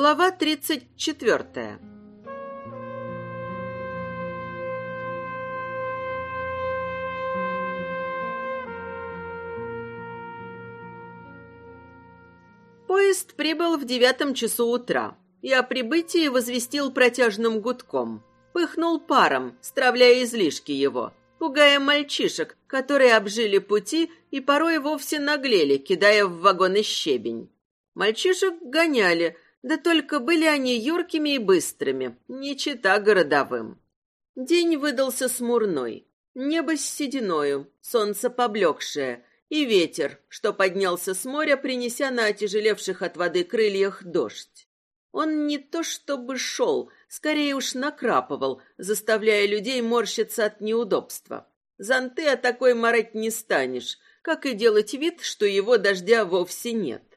Глава тридцать четвертая. Поезд прибыл в девятом часу утра. и о прибытии возвестил протяжным гудком. Пыхнул паром, стравляя излишки его, пугая мальчишек, которые обжили пути и порой вовсе наглели, кидая в вагоны щебень. Мальчишек гоняли, да только были они юркими и быстрыми, не чита городовым. День выдался смурной. Небо с сединою, солнце поблекшее, и ветер, что поднялся с моря, принеся на отяжелевших от воды крыльях дождь. Он не то чтобы шел, скорее уж накрапывал, заставляя людей морщиться от неудобства. Зонты о такой марать не станешь, как и делать вид, что его дождя вовсе нет.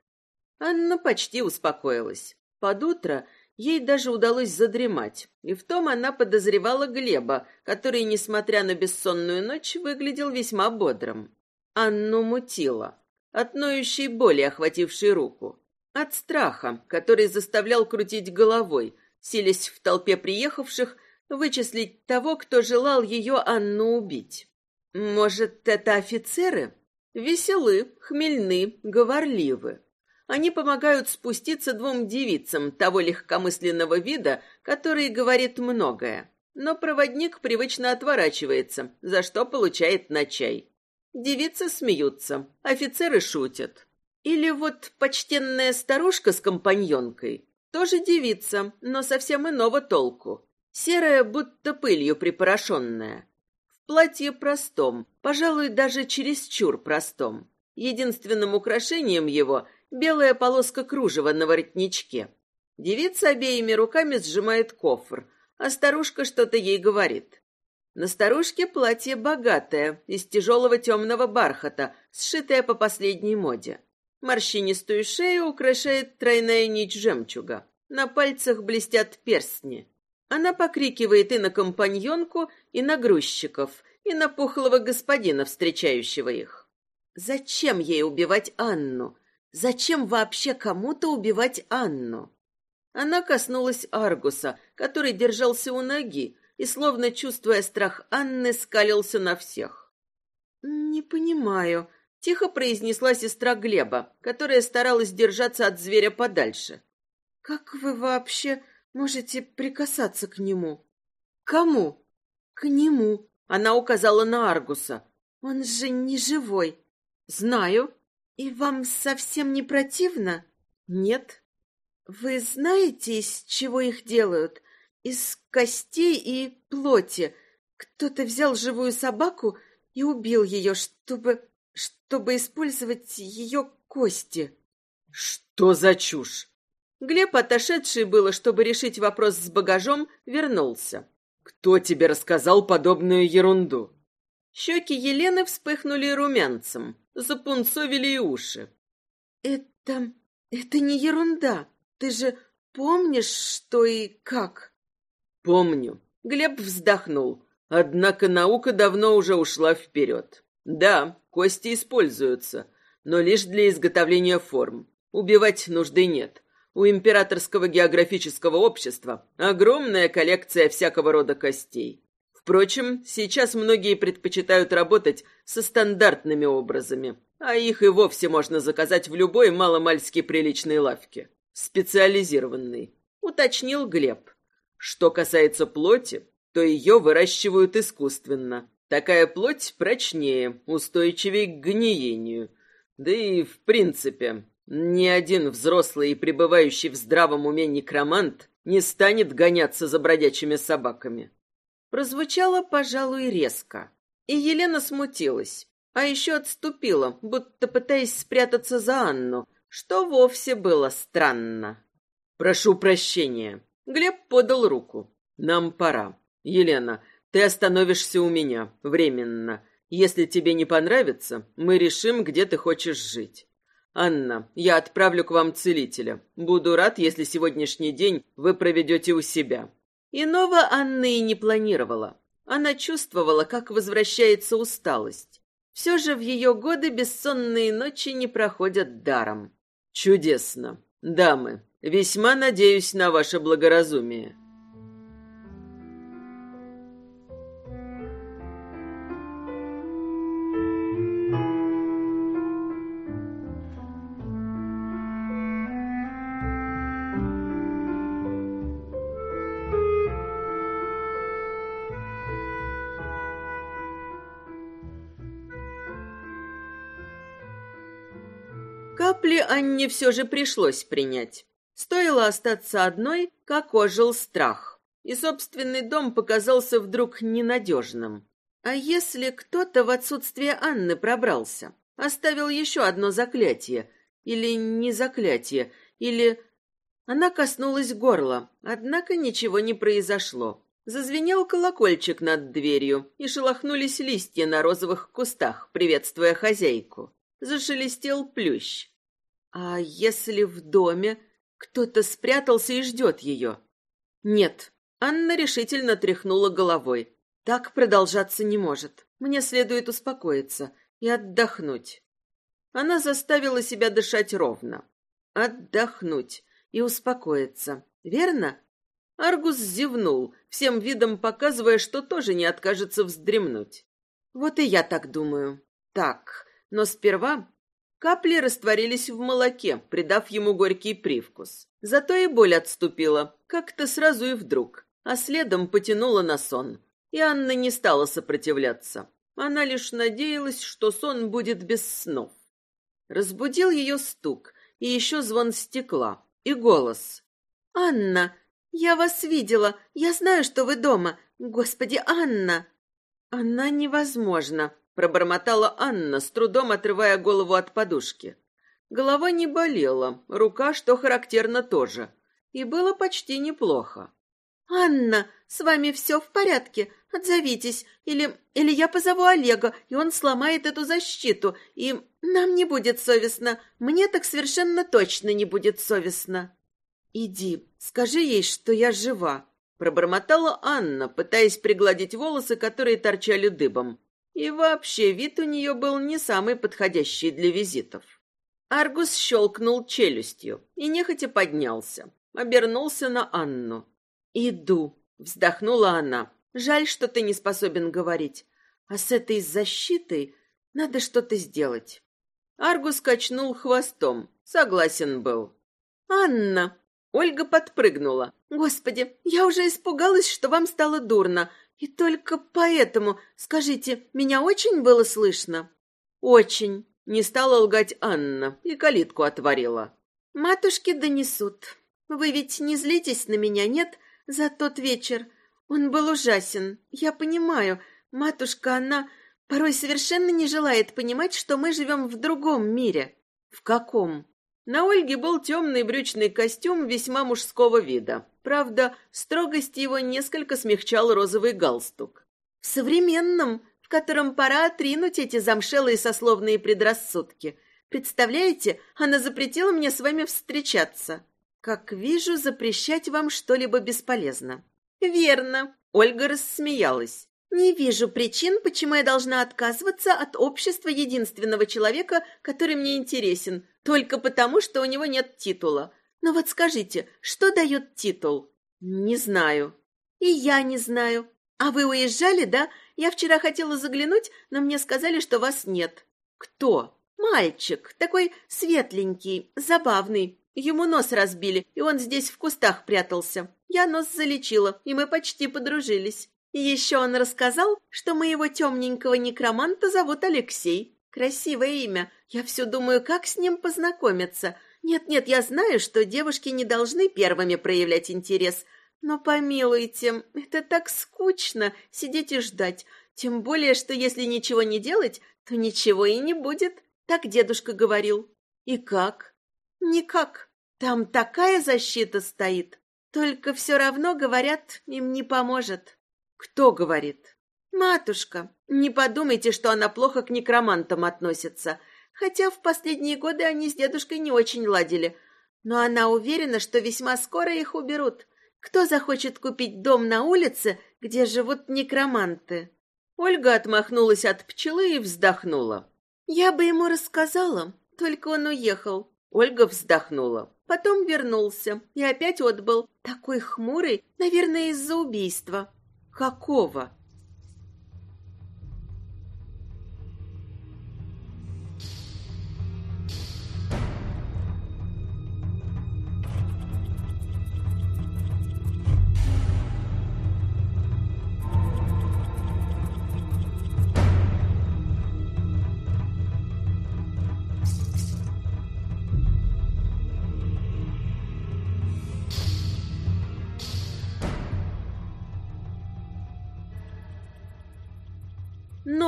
Анна почти успокоилась. Под утро ей даже удалось задремать, и в том она подозревала Глеба, который, несмотря на бессонную ночь, выглядел весьма бодрым. Анну мутило. От ноющей боли, охватившей руку. От страха, который заставлял крутить головой, силясь в толпе приехавших вычислить того, кто желал ее Анну убить. Может, это офицеры? Веселы, хмельны, говорливы. Они помогают спуститься двум девицам того легкомысленного вида, который говорит многое. Но проводник привычно отворачивается, за что получает на чай. Девицы смеются, офицеры шутят. Или вот почтенная старушка с компаньонкой, тоже девица, но совсем иного толку. Серая, будто пылью припорошенная. В платье простом, пожалуй, даже чересчур простом. Единственным украшением его белая полоска кружева на воротничке. Девица обеими руками сжимает кофр, а старушка что-то ей говорит. На старушке платье богатое, из тяжелого темного бархата, сшитое по последней моде. Морщинистую шею украшает тройная нить жемчуга. На пальцах блестят перстни. Она покрикивает и на компаньонку, и на грузчиков, и на пухлого господина, встречающего их. Зачем ей убивать Анну? Зачем вообще кому-то убивать Анну? Она коснулась Аргуса, который держался у ноги и, словно чувствуя страх Анны, скалился на всех. «Не понимаю», — тихо произнесла сестра Глеба, которая старалась держаться от зверя подальше. «Как вы вообще можете прикасаться к нему?» «Кому?» «К нему», — она указала на Аргуса. «Он же не живой». «Знаю», «И вам совсем не противно?» «Нет». «Вы знаете, из чего их делают? Из костей и плоти. Кто-то взял живую собаку и убил ее, чтобы... чтобы использовать ее кости». «Что за чушь?» Глеб, отошедший было, чтобы решить вопрос с багажом, вернулся. «Кто тебе рассказал подобную ерунду?» Щеки Елены вспыхнули румянцем, запунцовили и уши. «Это... это не ерунда. Ты же помнишь, что и как?» «Помню». Глеб вздохнул. Однако наука давно уже ушла вперед. Да, кости используются, но лишь для изготовления форм. Убивать нужды нет. У императорского географического общества огромная коллекция всякого рода костей. Впрочем, сейчас многие предпочитают работать со стандартными образами, а их и вовсе можно заказать в любой маломальски приличной лавке. Специализированной, уточнил Глеб. Что касается плоти, то ее выращивают искусственно. Такая плоть прочнее, устойчивее к гниению. Да и в принципе, ни один взрослый и пребывающий в здравом уме некромант не станет гоняться за бродячими собаками прозвучало, пожалуй, резко. И Елена смутилась, а еще отступила, будто пытаясь спрятаться за Анну, что вовсе было странно. «Прошу прощения». Глеб подал руку. «Нам пора. Елена, ты остановишься у меня, временно. Если тебе не понравится, мы решим, где ты хочешь жить. Анна, я отправлю к вам целителя. Буду рад, если сегодняшний день вы проведете у себя. Иного Анна и не планировала. Она чувствовала, как возвращается усталость. Все же в ее годы бессонные ночи не проходят даром. «Чудесно. Дамы, Весьма надеюсь на ваше благоразумие. Анне все же пришлось принять. Стоило остаться одной, как ожил страх. И собственный дом показался вдруг ненадежным. А если кто-то в отсутствие Анны пробрался? Оставил еще одно заклятие. Или не заклятие, или... Она коснулась горла, однако ничего не произошло. Зазвенел колокольчик над дверью, и шелохнулись листья на розовых кустах, приветствуя хозяйку. Зашелестел плющ. А если в доме кто-то спрятался и ждет ее? Нет, Анна решительно тряхнула головой. Так продолжаться не может. Мне следует успокоиться и отдохнуть. Она заставила себя дышать ровно. Отдохнуть и успокоиться. Верно? Аргус зевнул, всем видом показывая, что тоже не откажется вздремнуть. Вот и я так думаю. Так, но сперва Капли растворились в молоке, придав ему горький привкус. Зато и боль отступила, как-то сразу и вдруг, а следом потянула на сон. И Анна не стала сопротивляться. Она лишь надеялась, что сон будет без снов. Разбудил ее стук, и еще звон стекла, и голос. «Анна, я вас видела, я знаю, что вы дома. Господи, Анна!» «Она невозможна», пробормотала Анна, с трудом отрывая голову от подушки. Голова не болела, рука, что характерно, тоже. И было почти неплохо. «Анна, с вами все в порядке? Отзовитесь. Или, или я позову Олега, и он сломает эту защиту. И нам не будет совестно. Мне так совершенно точно не будет совестно». «Иди, скажи ей, что я жива», — пробормотала Анна, пытаясь пригладить волосы, которые торчали дыбом. И вообще вид у нее был не самый подходящий для визитов. Аргус щелкнул челюстью и нехотя поднялся, обернулся на Анну. «Иду», — вздохнула она. «Жаль, что ты не способен говорить. А с этой защитой надо что-то сделать». Аргус качнул хвостом, согласен был. «Анна!» Ольга подпрыгнула. «Господи, я уже испугалась, что вам стало дурно. И только поэтому, скажите, меня очень было слышно? Очень. Не стала лгать Анна и калитку отворила. Матушки донесут. Вы ведь не злитесь на меня, нет? За тот вечер. Он был ужасен. Я понимаю. Матушка, она порой совершенно не желает понимать, что мы живем в другом мире. В каком? На Ольге был темный брючный костюм весьма мужского вида. Правда, строгость его несколько смягчал розовый галстук. В современном, в котором пора отринуть эти замшелые сословные предрассудки. Представляете, она запретила мне с вами встречаться. Как вижу, запрещать вам что-либо бесполезно. Верно. Ольга рассмеялась. Не вижу причин, почему я должна отказываться от общества единственного человека, который мне интересен, только потому, что у него нет титула. Но вот скажите, что дает титул? Не знаю. И я не знаю. А вы уезжали, да? Я вчера хотела заглянуть, но мне сказали, что вас нет. Кто? Мальчик, такой светленький, забавный. Ему нос разбили, и он здесь в кустах прятался. Я нос залечила, и мы почти подружились. И еще он рассказал, что моего темненького некроманта зовут Алексей. Красивое имя. Я все думаю, как с ним познакомиться. Нет-нет, я знаю, что девушки не должны первыми проявлять интерес. Но помилуйте, это так скучно сидеть и ждать. Тем более, что если ничего не делать, то ничего и не будет. Так дедушка говорил. И как? Никак. Там такая защита стоит. Только все равно, говорят, им не поможет. Кто говорит? Матушка. Не подумайте, что она плохо к некромантам относится. Хотя в последние годы они с дедушкой не очень ладили. Но она уверена, что весьма скоро их уберут. Кто захочет купить дом на улице, где живут некроманты? Ольга отмахнулась от пчелы и вздохнула. Я бы ему рассказала, только он уехал. Ольга вздохнула. потом вернулся и опять отбыл. Такой хмурый, наверное, из-за убийства. Какого?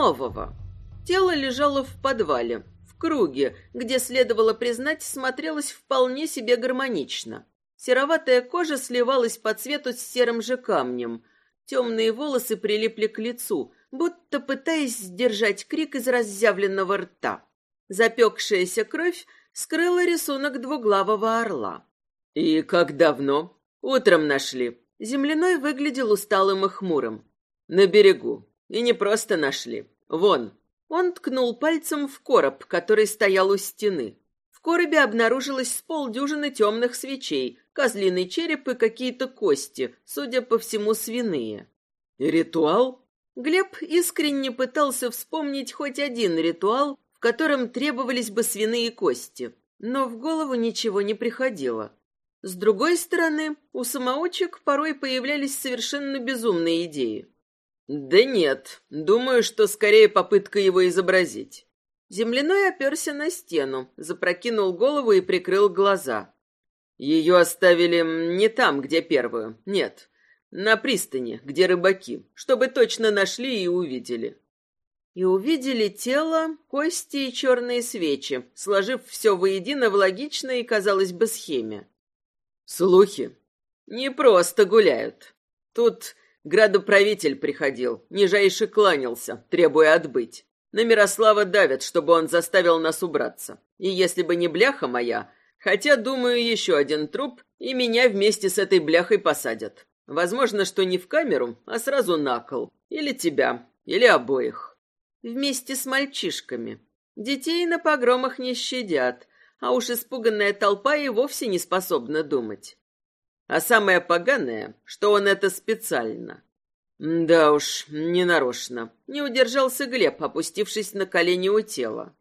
Нового. Тело лежало в подвале, в круге, где, следовало признать, смотрелось вполне себе гармонично. Сероватая кожа сливалась по цвету с серым же камнем. Темные волосы прилипли к лицу, будто пытаясь сдержать крик из разъявленного рта. Запекшаяся кровь скрыла рисунок двуглавого орла. «И как давно?» «Утром нашли». Земляной выглядел усталым и хмурым. «На берегу. И не просто нашли. Вон. Он ткнул пальцем в короб, который стоял у стены. В коробе обнаружилось с полдюжины темных свечей, козлиный череп и какие-то кости, судя по всему, свиные. ритуал? Глеб искренне пытался вспомнить хоть один ритуал, в котором требовались бы свиные кости, но в голову ничего не приходило. С другой стороны, у самоучек порой появлялись совершенно безумные идеи. Да нет, думаю, что скорее попытка его изобразить. Земляной оперся на стену, запрокинул голову и прикрыл глаза. Ее оставили не там, где первую, нет, на пристани, где рыбаки, чтобы точно нашли и увидели. И увидели тело, кости и черные свечи, сложив все воедино в логичной, казалось бы, схеме. Слухи не просто гуляют. Тут Градоправитель приходил, нижайше кланялся, требуя отбыть. На Мирослава давят, чтобы он заставил нас убраться. И если бы не бляха моя, хотя, думаю, еще один труп, и меня вместе с этой бляхой посадят. Возможно, что не в камеру, а сразу на кол. Или тебя, или обоих. Вместе с мальчишками. Детей на погромах не щадят, а уж испуганная толпа и вовсе не способна думать. А самое поганое, что он это специально. Да уж, ненарочно. Не удержался Глеб, опустившись на колени у тела.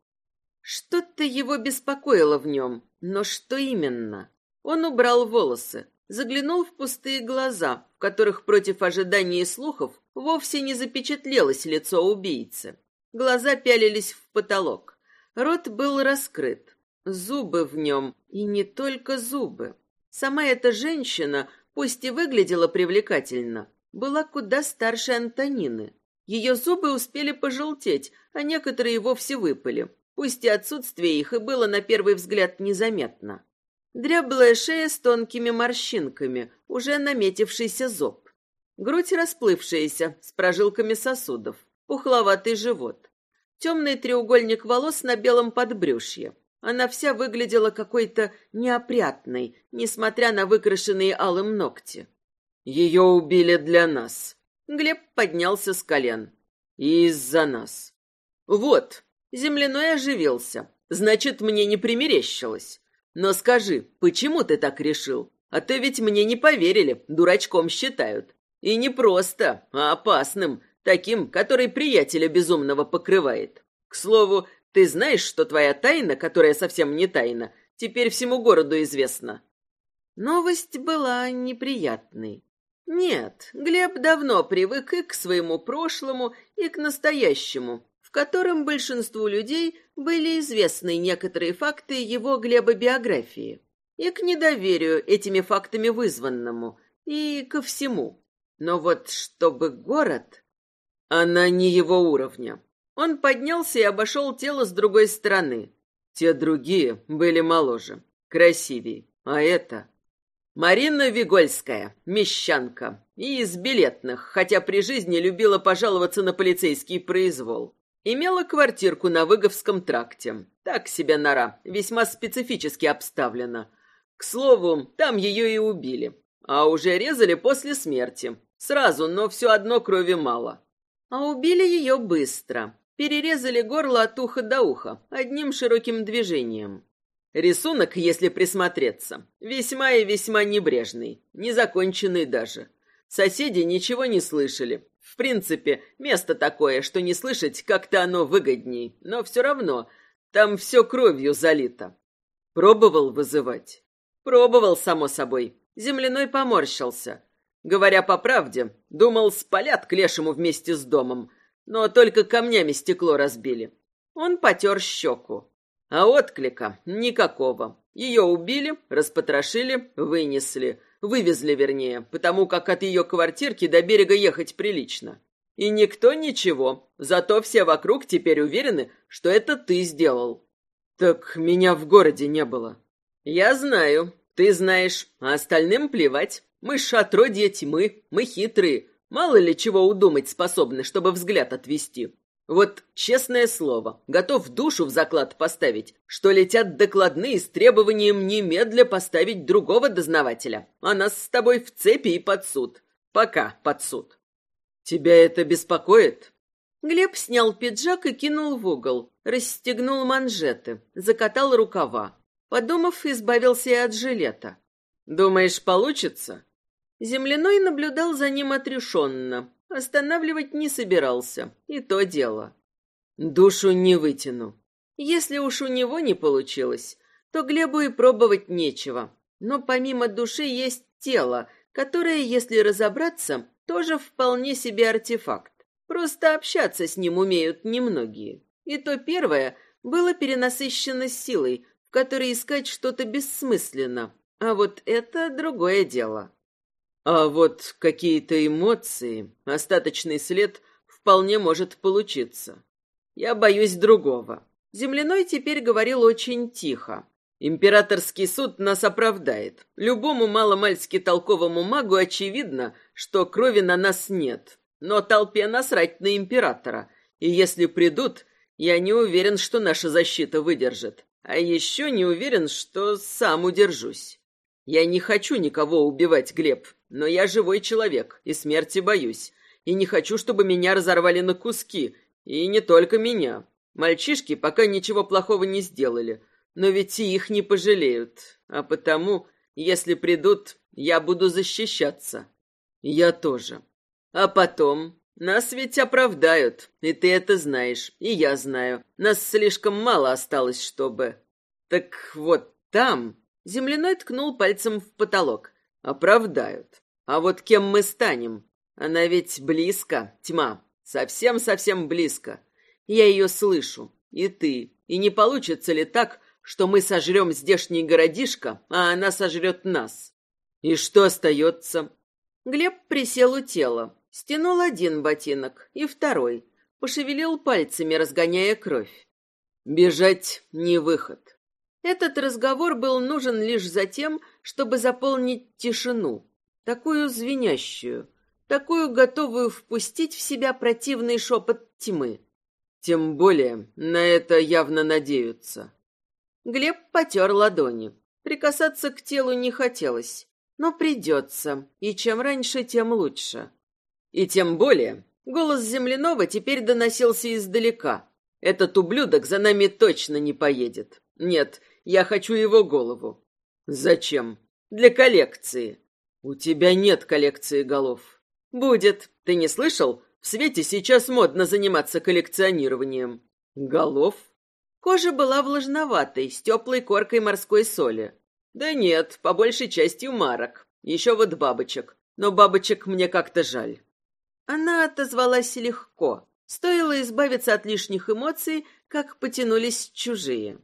Что-то его беспокоило в нем, но что именно? Он убрал волосы, заглянул в пустые глаза, в которых против ожиданий и слухов вовсе не запечатлелось лицо убийцы. Глаза пялились в потолок. Рот был раскрыт. Зубы в нем, и не только зубы. Сама эта женщина, пусть и выглядела привлекательно, была куда старше Антонины. Ее зубы успели пожелтеть, а некоторые вовсе выпали. Пусть и отсутствие их и было на первый взгляд незаметно. Дряблая шея с тонкими морщинками, уже наметившийся зоб. Грудь расплывшаяся, с прожилками сосудов, пухловатый живот. Темный треугольник волос на белом подбрюшье. Она вся выглядела какой-то неопрятной, несмотря на выкрашенные алым ногти. Ее убили для нас. Глеб поднялся с колен. из-за нас. Вот, земляной оживился. Значит, мне не примерещилось. Но скажи, почему ты так решил? А то ведь мне не поверили, дурачком считают. И не просто, а опасным, таким, который приятеля безумного покрывает. К слову, ты знаешь, что твоя тайна, которая совсем не тайна, теперь всему городу известна?» Новость была неприятной. Нет, Глеб давно привык и к своему прошлому, и к настоящему, в котором большинству людей были известны некоторые факты его Глеба биографии, и к недоверию этими фактами вызванному, и ко всему. Но вот чтобы город... Она не его уровня. Он поднялся и обошел тело с другой стороны. Те другие были моложе, красивее. А это... Марина Вигольская, мещанка, и из билетных, хотя при жизни любила пожаловаться на полицейский произвол. Имела квартирку на Выговском тракте. Так себе нора, весьма специфически обставлена. К слову, там ее и убили. А уже резали после смерти. Сразу, но все одно крови мало. А убили ее быстро. Перерезали горло от уха до уха, одним широким движением. Рисунок, если присмотреться, весьма и весьма небрежный, незаконченный даже. Соседи ничего не слышали. В принципе, место такое, что не слышать как-то оно выгодней, но все равно там все кровью залито. Пробовал вызывать? Пробовал, само собой. Земляной поморщился. Говоря по правде, думал, спалят к лешему вместе с домом, но только камнями стекло разбили. Он потер щеку. А отклика никакого. Ее убили, распотрошили, вынесли. Вывезли, вернее, потому как от ее квартирки до берега ехать прилично. И никто ничего, зато все вокруг теперь уверены, что это ты сделал. Так меня в городе не было. Я знаю, ты знаешь, а остальным плевать. Мы шатродья тьмы, мы хитрые. Мало ли чего удумать способны, чтобы взгляд отвести. Вот, честное слово, готов душу в заклад поставить, что летят докладные с требованием немедля поставить другого дознавателя, а нас с тобой в цепи и под суд. Пока под суд. Тебя это беспокоит? Глеб снял пиджак и кинул в угол, расстегнул манжеты, закатал рукава. Подумав, избавился и от жилета. Думаешь, получится? Земляной наблюдал за ним отрешенно, Останавливать не собирался, и то дело. Душу не вытяну. Если уж у него не получилось, то Глебу и пробовать нечего. Но помимо души есть тело, которое, если разобраться, тоже вполне себе артефакт. Просто общаться с ним умеют немногие. И то первое было перенасыщено силой, в которой искать что-то бессмысленно. А вот это другое дело. А вот какие-то эмоции, остаточный след вполне может получиться. Я боюсь другого. Земляной теперь говорил очень тихо. Императорский суд нас оправдает. Любому маломальски толковому магу очевидно, что крови на нас нет. Но толпе насрать на императора. И если придут, я не уверен, что наша защита выдержит. А еще не уверен, что сам удержусь. Я не хочу никого убивать, Глеб. Но я живой человек и смерти боюсь. И не хочу, чтобы меня разорвали на куски. И не только меня. Мальчишки пока ничего плохого не сделали. Но ведь и их не пожалеют. А потому, если придут, я буду защищаться. Я тоже. А потом... Нас ведь оправдают, и ты это знаешь, и я знаю. Нас слишком мало осталось, чтобы... Так вот там... Земляной ткнул пальцем в потолок. Оправдают. А вот кем мы станем? Она ведь близко, тьма. Совсем-совсем близко. Я ее слышу. И ты. И не получится ли так, что мы сожрем здешний городишко, а она сожрет нас? И что остается? Глеб присел у тела, стянул один ботинок и второй, пошевелил пальцами, разгоняя кровь. Бежать не выход. Этот разговор был нужен лишь за тем, чтобы заполнить тишину, такую звенящую, такую готовую впустить в себя противный шепот тьмы. Тем более на это явно надеются. Глеб потер ладони. Прикасаться к телу не хотелось, но придется, и чем раньше, тем лучше. И тем более голос земляного теперь доносился издалека. Этот ублюдок за нами точно не поедет. Нет, я хочу его голову. Зачем? Для коллекции. «У тебя нет коллекции голов». «Будет. Ты не слышал? В свете сейчас модно заниматься коллекционированием». «Голов?» Кожа была влажноватой, с теплой коркой морской соли. «Да нет, по большей части марок. Еще вот бабочек. Но бабочек мне как-то жаль». Она отозвалась легко. Стоило избавиться от лишних эмоций, как потянулись чужие.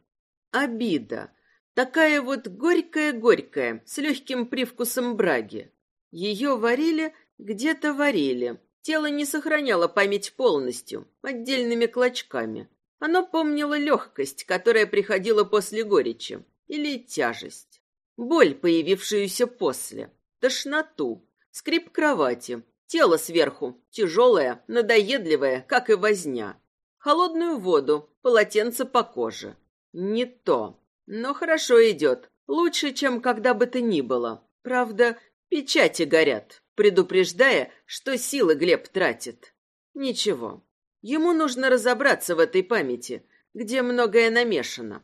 Обида. Такая вот горькая-горькая, с легким привкусом браги. Ее варили, где-то варили. Тело не сохраняло память полностью, отдельными клочками. Оно помнило легкость, которая приходила после горечи, или тяжесть. Боль, появившуюся после, тошноту, скрип кровати, тело сверху, тяжелое, надоедливое, как и возня. Холодную воду, полотенце по коже. Не то. Но хорошо идет. Лучше, чем когда бы то ни было. Правда, печати горят, предупреждая, что силы Глеб тратит. Ничего. Ему нужно разобраться в этой памяти, где многое намешано.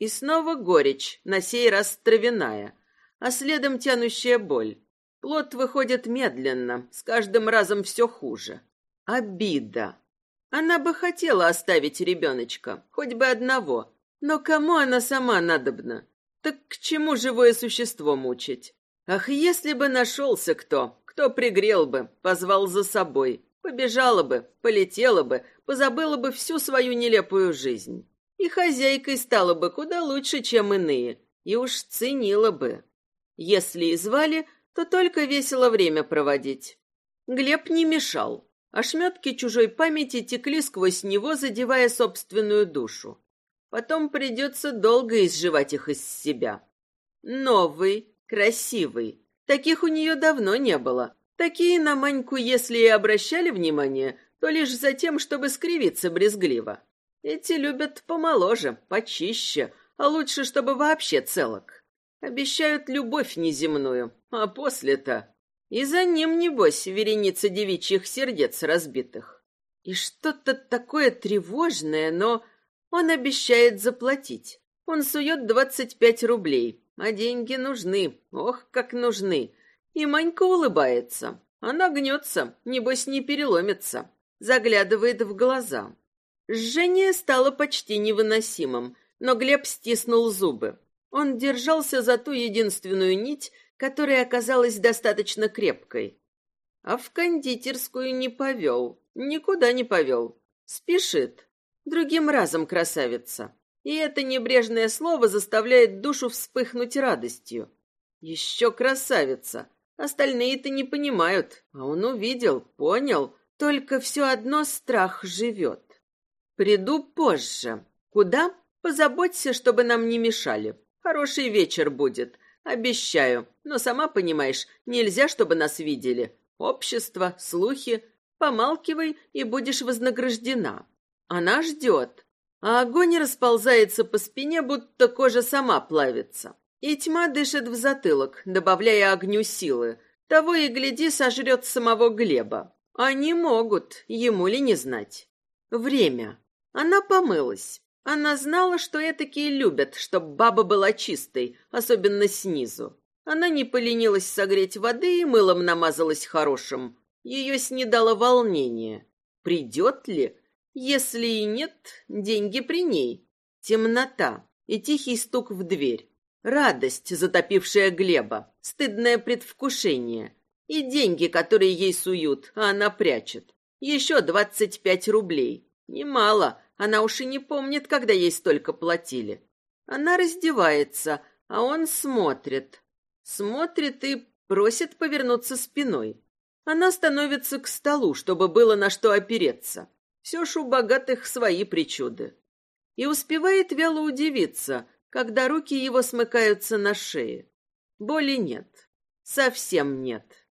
И снова горечь, на сей раз травяная, а следом тянущая боль. Плод выходит медленно, с каждым разом все хуже. Обида. Она бы хотела оставить ребеночка, хоть бы одного, но кому она сама надобна? Так к чему живое существо мучить? Ах, если бы нашелся кто, кто пригрел бы, позвал за собой, побежала бы, полетела бы, позабыла бы всю свою нелепую жизнь. И хозяйкой стала бы куда лучше, чем иные, и уж ценила бы. Если и звали, то только весело время проводить. Глеб не мешал. Ошметки чужой памяти текли сквозь него, задевая собственную душу. Потом придется долго изживать их из себя. Новый, красивый. Таких у нее давно не было. Такие на Маньку, если и обращали внимание, то лишь за тем, чтобы скривиться брезгливо. Эти любят помоложе, почище, а лучше, чтобы вообще целок. Обещают любовь неземную, а после-то... И за ним, небось, вереница девичьих сердец разбитых. И что-то такое тревожное, но он обещает заплатить. Он сует двадцать пять рублей, а деньги нужны, ох, как нужны. И Манька улыбается. Она гнется, небось, не переломится. Заглядывает в глаза. Жжение стало почти невыносимым, но Глеб стиснул зубы. Он держался за ту единственную нить, которая оказалась достаточно крепкой. А в кондитерскую не повел, никуда не повел. Спешит. Другим разом красавица. И это небрежное слово заставляет душу вспыхнуть радостью. Еще красавица. Остальные-то не понимают, а он увидел, понял, только все одно страх живет. Приду позже. Куда? Позаботься, чтобы нам не мешали. Хороший вечер будет, обещаю. Но сама понимаешь, нельзя, чтобы нас видели. Общество, слухи. Помалкивай, и будешь вознаграждена. Она ждет. А огонь расползается по спине, будто кожа сама плавится. И тьма дышит в затылок, добавляя огню силы. Того и гляди, сожрет самого Глеба. Они могут, ему ли не знать. Время. Она помылась. Она знала, что этакие любят, чтоб баба была чистой, особенно снизу. Она не поленилась согреть воды и мылом намазалась хорошим. Ее снедало волнение. Придет ли? Если и нет, деньги при ней. Темнота и тихий стук в дверь. Радость, затопившая Глеба, стыдное предвкушение. И деньги, которые ей суют, а она прячет. Еще двадцать пять рублей. Немало, она уж и не помнит, когда ей столько платили. Она раздевается, а он смотрит. Смотрит и просит повернуться спиной. Она становится к столу, чтобы было на что опереться. Все ж у богатых свои причуды. И успевает вяло удивиться, когда руки его смыкаются на шее. Боли нет. Совсем нет.